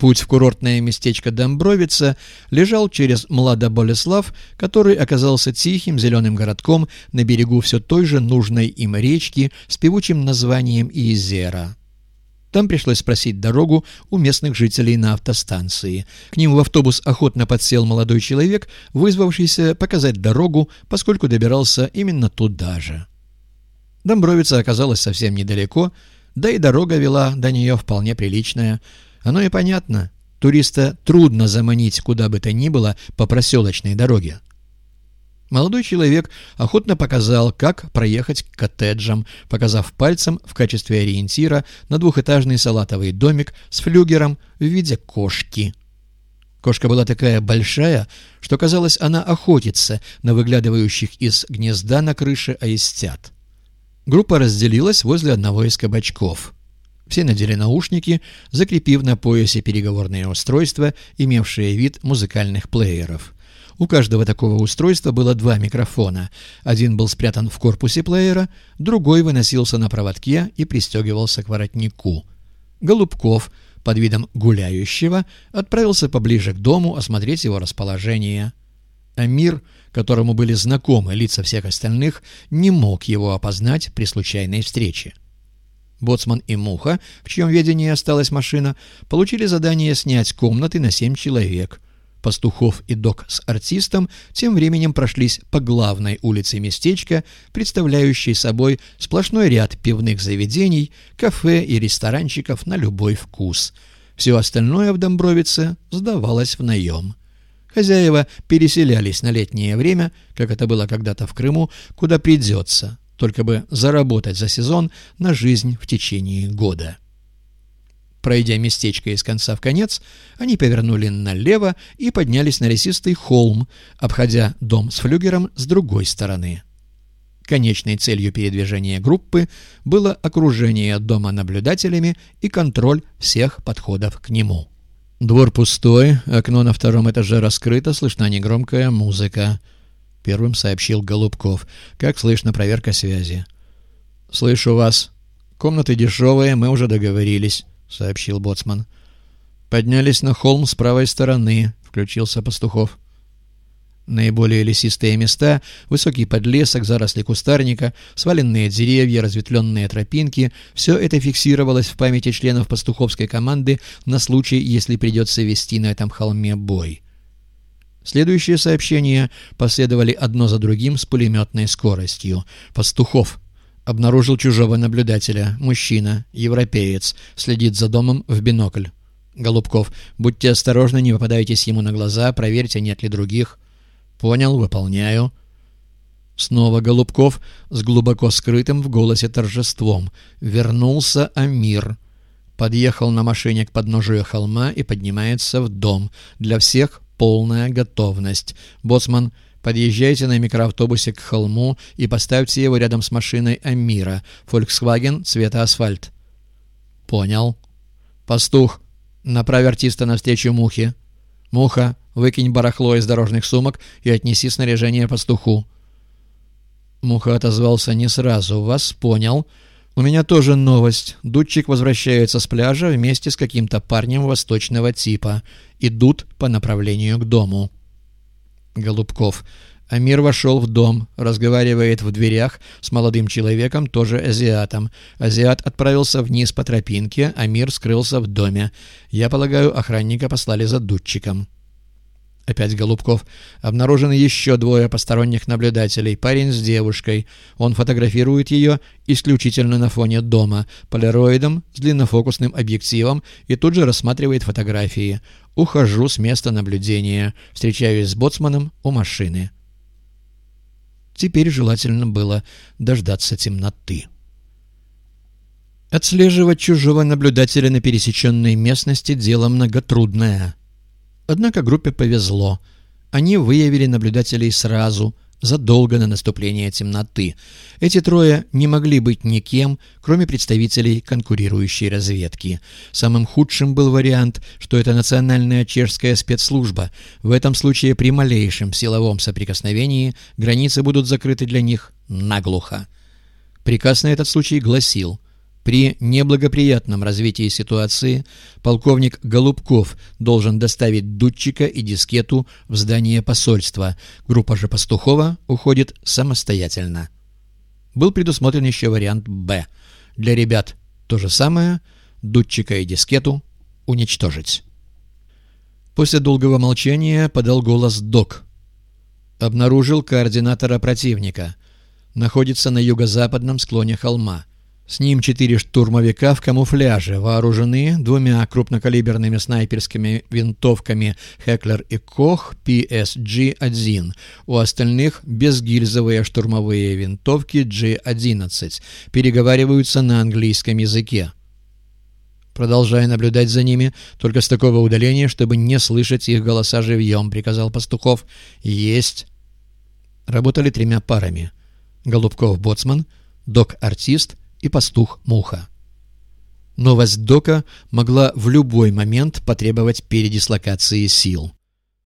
Путь в курортное местечко Домбровица лежал через Младоболеслав, который оказался тихим зеленым городком на берегу все той же нужной им речки с певучим названием Изера. Там пришлось спросить дорогу у местных жителей на автостанции. К ним в автобус охотно подсел молодой человек, вызвавшийся показать дорогу, поскольку добирался именно туда же. Домбровица оказалась совсем недалеко, да и дорога вела до нее вполне приличная. Оно и понятно. Туриста трудно заманить куда бы то ни было по проселочной дороге. Молодой человек охотно показал, как проехать к коттеджам, показав пальцем в качестве ориентира на двухэтажный салатовый домик с флюгером в виде кошки. Кошка была такая большая, что казалось, она охотится на выглядывающих из гнезда на крыше аистят. Группа разделилась возле одного из кабачков. Все надели наушники, закрепив на поясе переговорные устройства, имевшие вид музыкальных плееров – у каждого такого устройства было два микрофона. Один был спрятан в корпусе плеера, другой выносился на проводке и пристегивался к воротнику. Голубков под видом гуляющего отправился поближе к дому осмотреть его расположение. Амир, которому были знакомы лица всех остальных, не мог его опознать при случайной встрече. Боцман и Муха, в чьем ведении осталась машина, получили задание снять комнаты на семь человек – Пастухов и Док с артистом тем временем прошлись по главной улице местечка, представляющей собой сплошной ряд пивных заведений, кафе и ресторанчиков на любой вкус. Все остальное в Домбровице сдавалось в наем. Хозяева переселялись на летнее время, как это было когда-то в Крыму, куда придется, только бы заработать за сезон на жизнь в течение года. Пройдя местечко из конца в конец, они повернули налево и поднялись на лесистый холм, обходя дом с флюгером с другой стороны. Конечной целью передвижения группы было окружение дома наблюдателями и контроль всех подходов к нему. Двор пустой, окно на втором этаже раскрыто, слышна негромкая музыка. Первым сообщил Голубков. Как слышно проверка связи. «Слышу вас. Комнаты дешевые, мы уже договорились». — сообщил боцман. «Поднялись на холм с правой стороны», — включился Пастухов. Наиболее лесистые места, высокий подлесок, заросли кустарника, сваленные деревья, разветвленные тропинки — все это фиксировалось в памяти членов пастуховской команды на случай, если придется вести на этом холме бой. Следующие сообщения последовали одно за другим с пулеметной скоростью. «Пастухов! Обнаружил чужого наблюдателя. Мужчина, европеец, следит за домом в бинокль. Голубков, будьте осторожны, не попадайтесь ему на глаза, проверьте, нет ли других. Понял, выполняю. Снова Голубков с глубоко скрытым в голосе торжеством. Вернулся Амир. Подъехал на машине к подножию холма и поднимается в дом. Для всех полная готовность. Боцман Подъезжайте на микроавтобусе к холму и поставьте его рядом с машиной Амира. Volkswagen цвета асфальт. Понял. Пастух, направь артиста навстречу Мухе. Муха, выкинь барахло из дорожных сумок и отнеси снаряжение пастуху. Муха отозвался не сразу. Вас понял. У меня тоже новость. Дудчик возвращается с пляжа вместе с каким-то парнем восточного типа. Идут по направлению к дому. Голубков. Амир вошел в дом, разговаривает в дверях с молодым человеком, тоже азиатом. Азиат отправился вниз по тропинке, Амир скрылся в доме. Я полагаю, охранника послали за дудчиком. Опять Голубков. Обнаружены еще двое посторонних наблюдателей. Парень с девушкой. Он фотографирует ее исключительно на фоне дома, полироидом с длиннофокусным объективом и тут же рассматривает фотографии. Ухожу с места наблюдения. Встречаюсь с боцманом у машины. Теперь желательно было дождаться темноты. Отслеживать чужого наблюдателя на пересеченной местности – дело многотрудное – Однако группе повезло. Они выявили наблюдателей сразу, задолго на наступление темноты. Эти трое не могли быть никем, кроме представителей конкурирующей разведки. Самым худшим был вариант, что это национальная чешская спецслужба. В этом случае при малейшем силовом соприкосновении границы будут закрыты для них наглухо. Приказ на этот случай гласил При неблагоприятном развитии ситуации полковник Голубков должен доставить дудчика и дискету в здание посольства. Группа же Пастухова уходит самостоятельно. Был предусмотрен еще вариант «Б». Для ребят то же самое – дудчика и дискету уничтожить. После долгого молчания подал голос док. Обнаружил координатора противника. Находится на юго-западном склоне холма. С ним четыре штурмовика в камуфляже, вооружены двумя крупнокалиберными снайперскими винтовками «Хеклер» и «Кох» PSG-1. У остальных безгильзовые штурмовые винтовки G-11. Переговариваются на английском языке. Продолжая наблюдать за ними, только с такого удаления, чтобы не слышать их голоса живьем, приказал Пастухов. «Есть!» Работали тремя парами. Голубков-боцман, док-артист и пастух Муха. Новость Дока могла в любой момент потребовать передислокации сил.